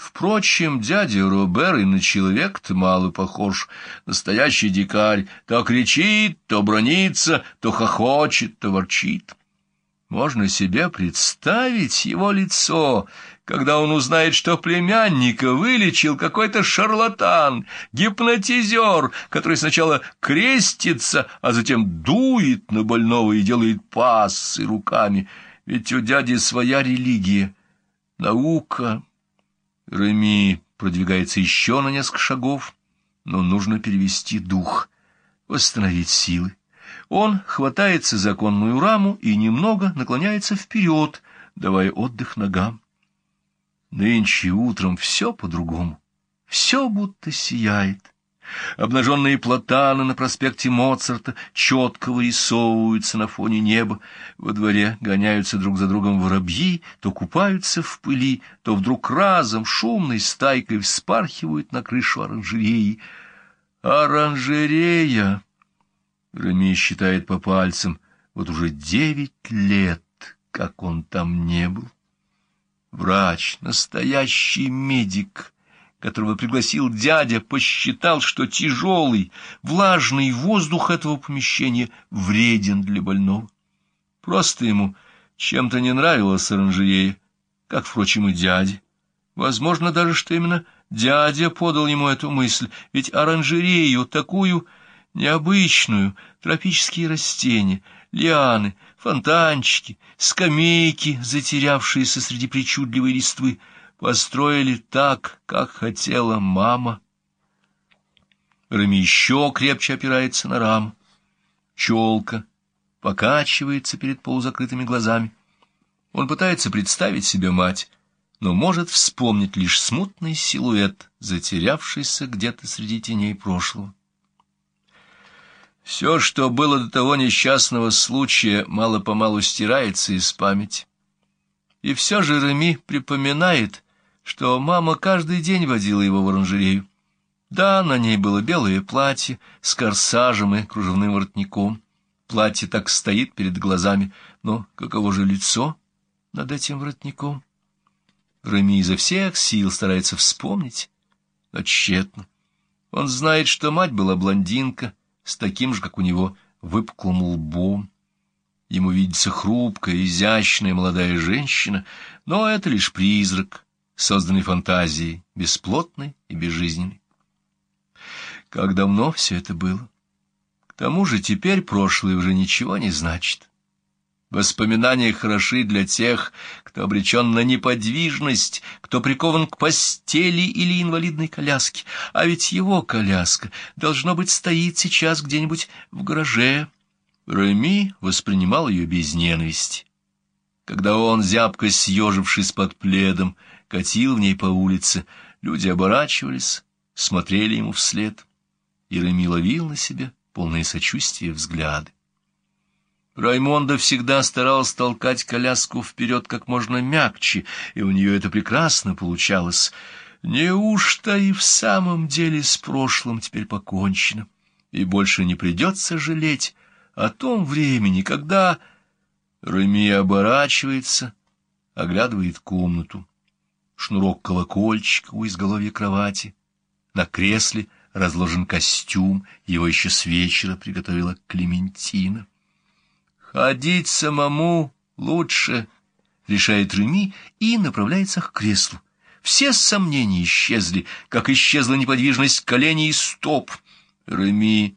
Впрочем, дядя Робер и на человек-то мало похож. Настоящий дикарь то кричит, то бронится, то хохочет, то ворчит. Можно себе представить его лицо, когда он узнает, что племянника вылечил какой-то шарлатан, гипнотизер, который сначала крестится, а затем дует на больного и делает пассы руками. Ведь у дяди своя религия, наука. Реми продвигается еще на несколько шагов, но нужно перевести дух, восстановить силы. Он хватается за конную раму и немного наклоняется вперед, давая отдых ногам. Нынче утром все по-другому, все будто сияет. Обнаженные платаны на проспекте Моцарта четко вырисовываются на фоне неба. Во дворе гоняются друг за другом воробьи, то купаются в пыли, то вдруг разом шумной стайкой вспархивают на крышу оранжереи. Оранжерея! Рами считает по пальцам. Вот уже девять лет, как он там не был. Врач, настоящий медик — которого пригласил дядя, посчитал, что тяжелый, влажный воздух этого помещения вреден для больного. Просто ему чем-то не нравилось оранжерея, как, впрочем, и дяде. Возможно даже, что именно дядя подал ему эту мысль, ведь оранжерею такую необычную, тропические растения, лианы, фонтанчики, скамейки, затерявшиеся среди причудливой листвы — построили так, как хотела мама. Рами еще крепче опирается на раму. Челка покачивается перед полузакрытыми глазами. Он пытается представить себе мать, но может вспомнить лишь смутный силуэт, затерявшийся где-то среди теней прошлого. Все, что было до того несчастного случая, мало-помалу стирается из памяти. И все же Реми припоминает, что мама каждый день водила его в оранжерею. Да, на ней было белое платье с корсажем и кружевным воротником. Платье так стоит перед глазами, но каково же лицо над этим воротником? Рами изо всех сил старается вспомнить, но тщетно. Он знает, что мать была блондинка, с таким же, как у него, выпуклым лбом. Ему видится хрупкая, изящная молодая женщина, но это лишь призрак, созданный фантазией, бесплотной и безжизненной. Как давно все это было? К тому же теперь прошлое уже ничего не значит. Воспоминания хороши для тех, кто обречен на неподвижность, кто прикован к постели или инвалидной коляске, а ведь его коляска, должно быть, стоит сейчас где-нибудь в гараже. Реми воспринимал ее без ненависти. Когда он, зябко съежившись под пледом, катил в ней по улице, люди оборачивались, смотрели ему вслед. Иереми ловил на себе полные сочувствия взгляды. Раймонда всегда старалась толкать коляску вперед как можно мягче, и у нее это прекрасно получалось. Неужто и в самом деле с прошлым теперь покончено, и больше не придется жалеть о том времени, когда... Реми оборачивается, оглядывает комнату шнурок колокольчика у изголовья кровати. На кресле разложен костюм, его еще с вечера приготовила Клементина. «Ходить самому лучше», — решает Реми и направляется к креслу. Все сомнения исчезли, как исчезла неподвижность коленей и стоп. Реми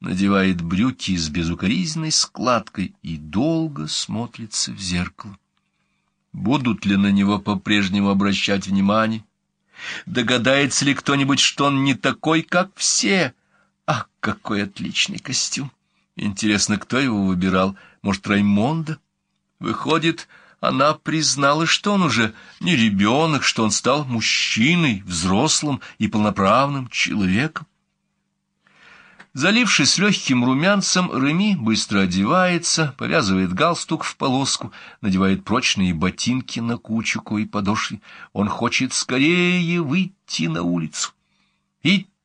надевает брюки с безукоризненной складкой и долго смотрится в зеркало. Будут ли на него по-прежнему обращать внимание? Догадается ли кто-нибудь, что он не такой, как все? Ах, какой отличный костюм! Интересно, кто его выбирал? Может, Раймонда? Выходит, она признала, что он уже не ребенок, что он стал мужчиной, взрослым и полноправным человеком. Залившись легким румянцем, Реми быстро одевается, повязывает галстук в полоску, надевает прочные ботинки на кучуку и подошве. Он хочет скорее выйти на улицу.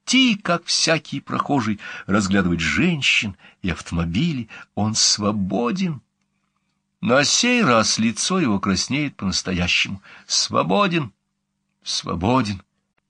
Идти, как всякий прохожий, разглядывать женщин и автомобили. Он свободен. На сей раз лицо его краснеет по-настоящему. Свободен. свободен.